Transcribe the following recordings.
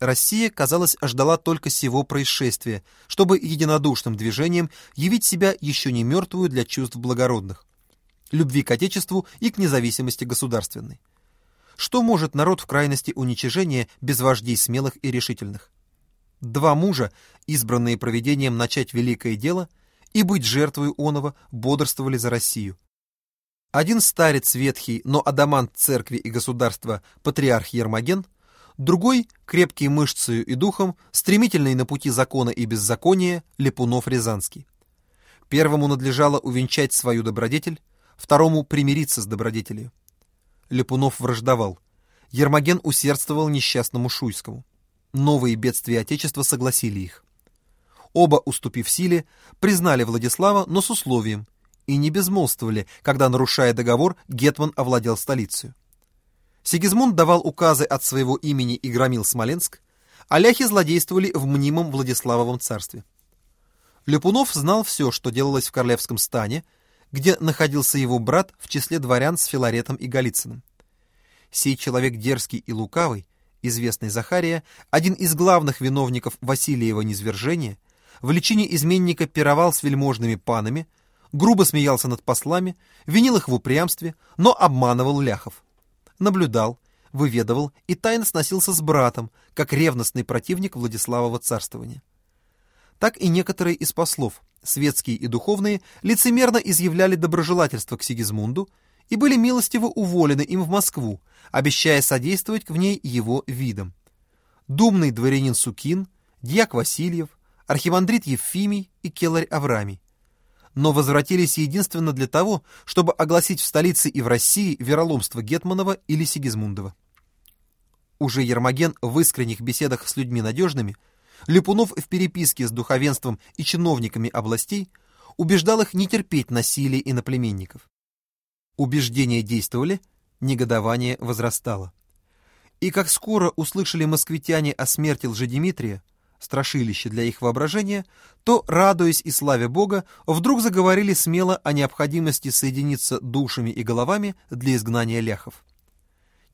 Россия, казалось, ждала только сего происшествия, чтобы единодушным движением явить себя еще не мертвую для чувств благородных, любви к Отечеству и к независимости государственной. Что может народ в крайности уничижения без вождей смелых и решительных? Два мужа, избранные проведением начать великое дело и быть жертвой оного, бодрствовали за Россию. Один старец ветхий, но адамант церкви и государства, патриарх Ермоген – другой, крепкий мышцею и духом, стремительный на пути закона и беззакония, Лепунов Рязанский. Первому надлежало увенчать свою добродетель, второму примириться с добродетелью. Лепунов враждовал. Ермоген усердствовал несчастному Шуйскому. Новые бедствия Отечества согласили их. Оба, уступив силе, признали Владислава, но с условием, и не безмолвствовали, когда, нарушая договор, Гетман овладел столицей. Сигизмунд давал указы от своего имени и громил Смоленск, а ляхи злодействовали в мнимом Владиславовом царстве. Лепунов знал все, что делалось в Королевском стане, где находился его брат в числе дворян с Филаретом и Голицыным. Сей человек дерзкий и лукавый, известный Захария, один из главных виновников Василиева низвержения, в личине изменника пировал с вельможными панами, грубо смеялся над послами, винил их в упрямстве, но обманывал ляхов наблюдал, выведывал и тайно сносился с братом, как ревностный противник Владиславова царствования. Так и некоторые из послов, светские и духовные, лицемерно изъявляли доброжелательство к Сигизмунду и были милостиво уволены им в Москву, обещая содействовать в ней его видам. Думный дворянин Сукин, дьяк Васильев, архимандрит Евфимий и келарь Аврамий но возвратились единственно для того, чтобы огласить в столице и в России вероломство Гетманова или Сигизмундова. Уже Ермоген в искренних беседах с людьми надежными, Липунов в переписке с духовенством и чиновниками областей убеждал их не терпеть насилия иноплеменников. Убеждения действовали, негодование возрастало. И как скоро услышали москвитяне о смерти Лжедимитрия, страшилище для их воображения, то, радуясь и славя Бога, вдруг заговорили смело о необходимости соединиться душами и головами для изгнания ляхов.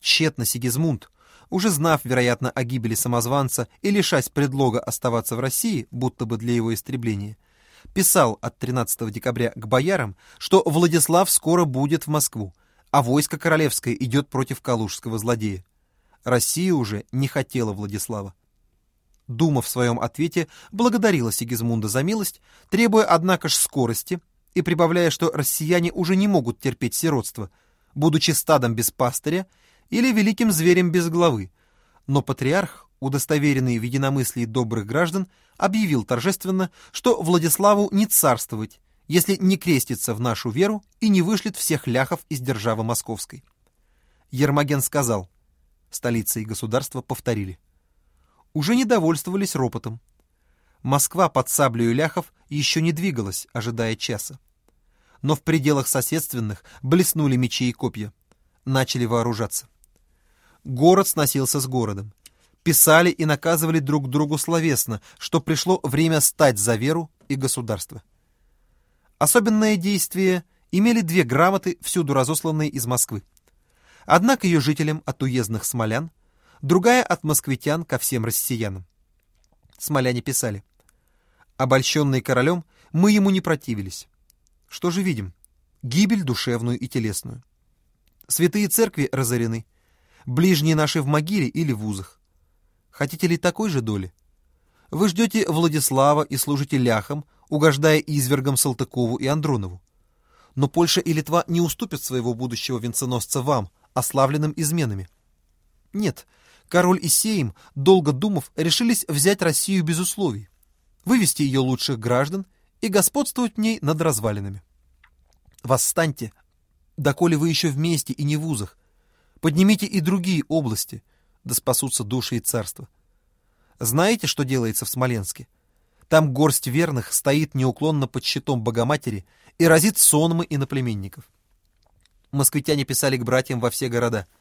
Тщетно Сигизмунд, уже знав, вероятно, о гибели самозванца и лишась предлога оставаться в России, будто бы для его истребления, писал от 13 декабря к боярам, что Владислав скоро будет в Москву, а войско королевское идет против калужского злодея. Россия уже не хотела Владислава. Дума в своем ответе благодарила Сигизмунда за милость, требуя, однако ж, скорости и прибавляя, что россияне уже не могут терпеть сиротство, будучи стадом без пастыря или великим зверем без главы. Но патриарх, удостоверенный в единомыслии добрых граждан, объявил торжественно, что Владиславу не царствовать, если не крестится в нашу веру и не вышлет всех ляхов из державы московской. Ермоген сказал, столица и государство повторили уже недовольствовались ропотом. Москва под саблею ляхов еще не двигалась, ожидая часа. Но в пределах соседственных блеснули мечи и копья. Начали вооружаться. Город сносился с городом. Писали и наказывали друг другу словесно, что пришло время стать за веру и государство. Особенное действие имели две грамоты, всюду разосланные из Москвы. Одна к ее жителям от уездных смолян, другая от москвитян ко всем россиянам. Смоляне писали. Обольщенный королем, мы ему не противились. Что же видим? Гибель душевную и телесную. Святые церкви разорены. Ближние наши в могиле или в узах. Хотите ли такой же доли? Вы ждете Владислава и служите ляхам, угождая извергам Салтыкову и Андронову. Но Польша и Литва не уступят своего будущего венценосца вам, ославленным изменами. Нет, король и Сейм, долго думав, решились взять Россию без условий, вывести ее лучших граждан и господствовать в ней над развалинами. Восстаньте, доколе вы еще вместе и не в узах, поднимите и другие области, да спасутся души и царства. Знаете, что делается в Смоленске? Там горсть верных стоит неуклонно под щитом Богоматери и разит сонмы иноплеменников. Москвитяне писали к братьям во все города —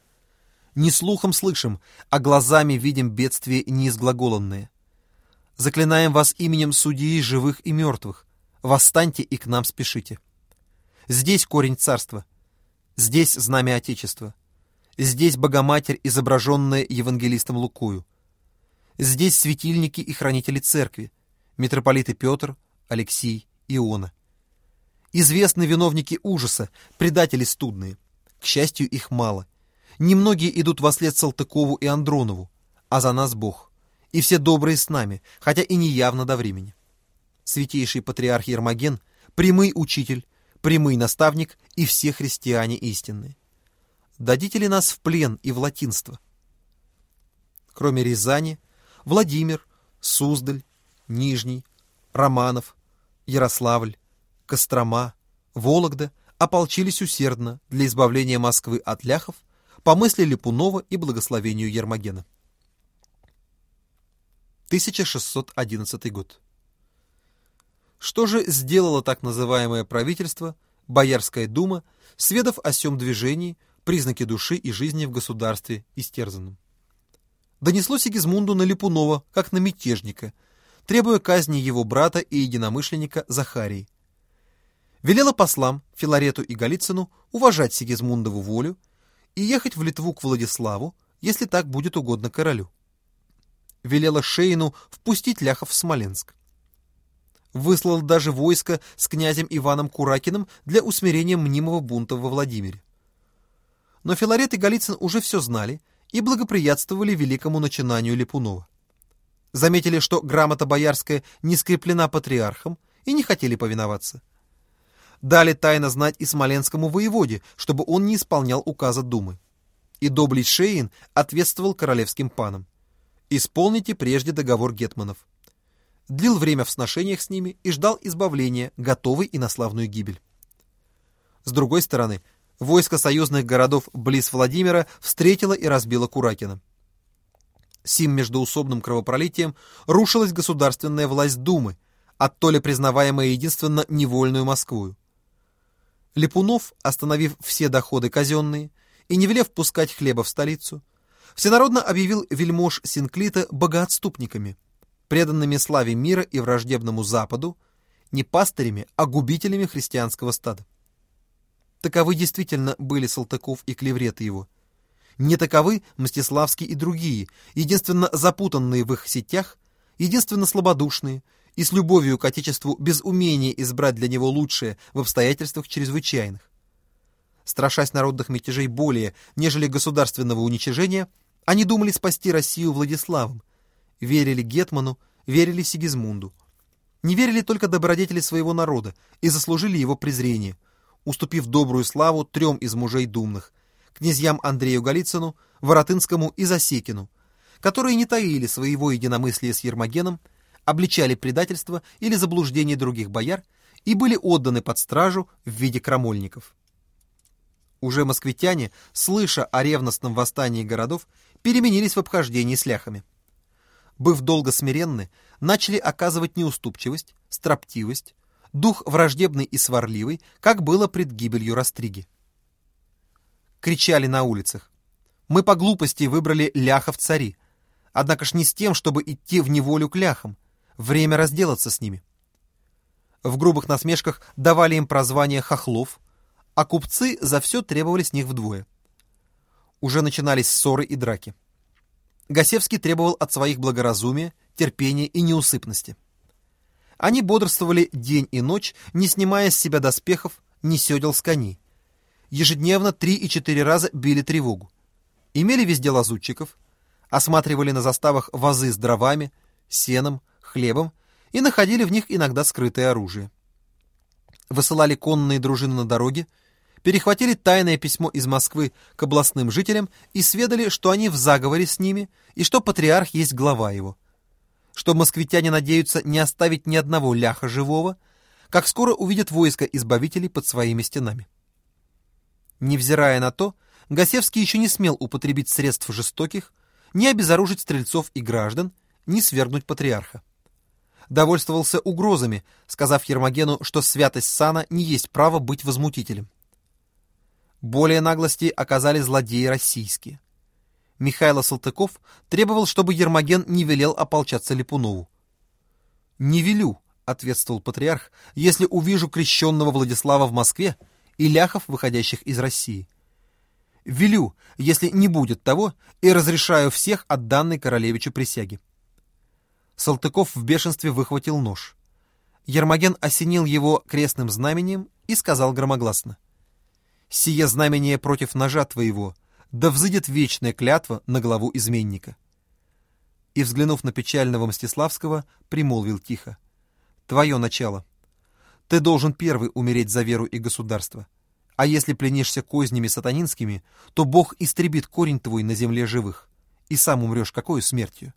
не слухом слышим, а глазами видим бедствия неизглаголанные. Заклинаем вас именем судьи живых и мертвых. Восстаньте и к нам спешите. Здесь корень царства. Здесь знамя Отечества. Здесь Богоматерь, изображенная евангелистом Лукою. Здесь светильники и хранители церкви, митрополиты Петр, Алексий, Иона. Известны виновники ужаса, предатели студные. К счастью, их мало. Немногие идут во след Салтыкову и Андронову, а за нас Бог. И все добрые с нами, хотя и не явно до времени. Святейший патриарх Ермоген — прямый учитель, прямый наставник и все христиане истинные. Дадите ли нас в плен и в латинство? Кроме Рязани, Владимир, Суздаль, Нижний, Романов, Ярославль, Кострома, Вологда ополчились усердно для избавления Москвы от ляхов по мысли Липунова и благословению Ермогена. 1611 год. Что же сделало так называемое правительство, Боярская дума, сведав о сём движении, признаки души и жизни в государстве истерзанном? Донесло Сигизмунду на Липунова, как на мятежника, требуя казни его брата и единомышленника Захарии, велела послам Филарету и Голицыну уважать Сигизмундову волю и ехать в Литву к Владиславу, если так будет угодно королю. Велела Шейну впустить ляхов в Смоленск. Выслал даже войско с князем Иваном Куракиным для усмирения мнимого бунта во Владимире. Но Филарет и Голицын уже все знали и благоприятствовали великому начинанию Липунова. Заметили, что грамота боярская не скреплена патриархом и не хотели повиноваться дали тайно знать и смоленскому воеводе, чтобы он не исполнял указа Думы. И доблесть Шейн ответствовал королевским панам. «Исполните прежде договор гетманов». Длил время в сношениях с ними и ждал избавления, готовый и на славную гибель. С другой стороны, войско союзных городов близ Владимира встретило и разбило Куракина. Сим междоусобным кровопролитием рушилась государственная власть Думы, оттоле признаваемая единственно невольную Москвою. Липунов, остановив все доходы казенные и не велев пускать хлеба в столицу, всенародно объявил вельмож Синклита богоотступниками, преданными славе мира и враждебному Западу, не пастырями, а губителями христианского стада. Таковы действительно были Салтыков и клевреты его. Не таковы Мстиславский и другие, единственно запутанные в их сетях, единственно слабодушные, и с любовью к Отечеству без умения избрать для него лучшее в обстоятельствах чрезвычайных. Страшась народных мятежей более, нежели государственного уничижения, они думали спасти Россию Владиславом, верили Гетману, верили Сигизмунду. Не верили только добродетели своего народа и заслужили его презрение, уступив добрую славу трем из мужей думных, князьям Андрею Голицыну, Воротынскому и Засекину, которые не таили своего единомыслия с Ермогеном обличали предательство или заблуждение других бояр и были отданы под стражу в виде крамольников. Уже москвитяне, слыша о ревностном восстании городов, переменились в обхождении с ляхами. Быв долго смиренны, начали оказывать неуступчивость, строптивость, дух враждебный и сварливый, как было пред гибелью Растриги. Кричали на улицах. Мы по глупости выбрали ляхов цари, однако ж не с тем, чтобы идти в неволю к ляхам, Время разделаться с ними. В грубых насмешках давали им прозвание хохлов, а купцы за все требовали с них вдвое. Уже начинались ссоры и драки. Гасевский требовал от своих благоразумия, терпения и неусыпности. Они бодрствовали день и ночь, не снимая с себя доспехов, не седел с коней. Ежедневно три и четыре раза били тревогу. Имели везде лазутчиков, осматривали на заставах вазы с дровами, сеном, хлебом и находили в них иногда скрытое оружие. Высылали конные дружины на дороге, перехватили тайное письмо из Москвы к областным жителям и сведали, что они в заговоре с ними и что патриарх есть глава его. Что москвитяне надеются не оставить ни одного ляха живого, как скоро увидят войско избавителей под своими стенами. Невзирая на то, Гасевский еще не смел употребить средств жестоких, не обезоружить стрельцов и граждан, не свергнуть патриарха довольствовался угрозами, сказав Ермогену, что святость сана не есть право быть возмутителем. Более наглости оказали злодеи российские. Михайло Салтыков требовал, чтобы Ермоген не велел ополчаться Липунову. «Не велю», — ответствовал патриарх, «если увижу крещенного Владислава в Москве и ляхов, выходящих из России. Велю, если не будет того, и разрешаю всех от данной королевичу присяги». Салтыков в бешенстве выхватил нож. Ермоген осенил его крестным знаменем и сказал громогласно. «Сие знамение против ножа твоего, да взыдет вечная клятва на главу изменника». И, взглянув на печального Мстиславского, примолвил тихо. «Твое начало. Ты должен первый умереть за веру и государство. А если пленишься кознями сатанинскими, то Бог истребит корень твой на земле живых, и сам умрешь какой смертью».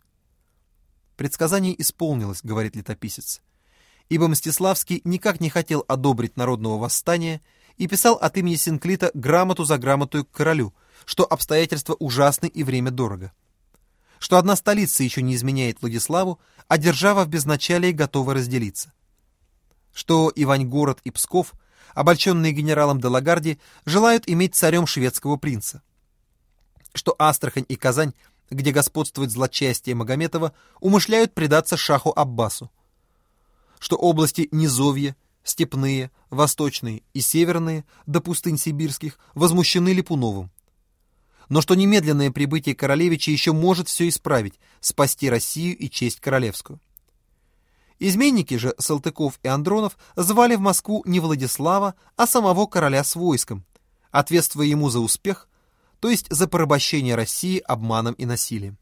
Предсказание исполнилось, говорит летописец. Ибо Мстиславский никак не хотел одобрить народного восстания и писал от имени Синклита грамоту за грамоту к королю, что обстоятельства ужасны и время дорого. Что одна столица еще не изменяет Владиславу, а держава в безначалии готова разделиться. Что Ивань-город и Псков, обольченные генералом Делагарди, желают иметь царем шведского принца. Что Астрахань и Казань где господствует злочастие Магометова, умышляют предаться шаху Аббасу. Что области Низовья, Степные, Восточные и Северные, до пустынь сибирских, возмущены Липуновым. Но что немедленное прибытие королевича еще может все исправить, спасти Россию и честь королевскую. Изменники же Салтыков и Андронов звали в Москву не Владислава, а самого короля с войском, ответствуя ему за успех, то есть за порабощение России обманом и насилием.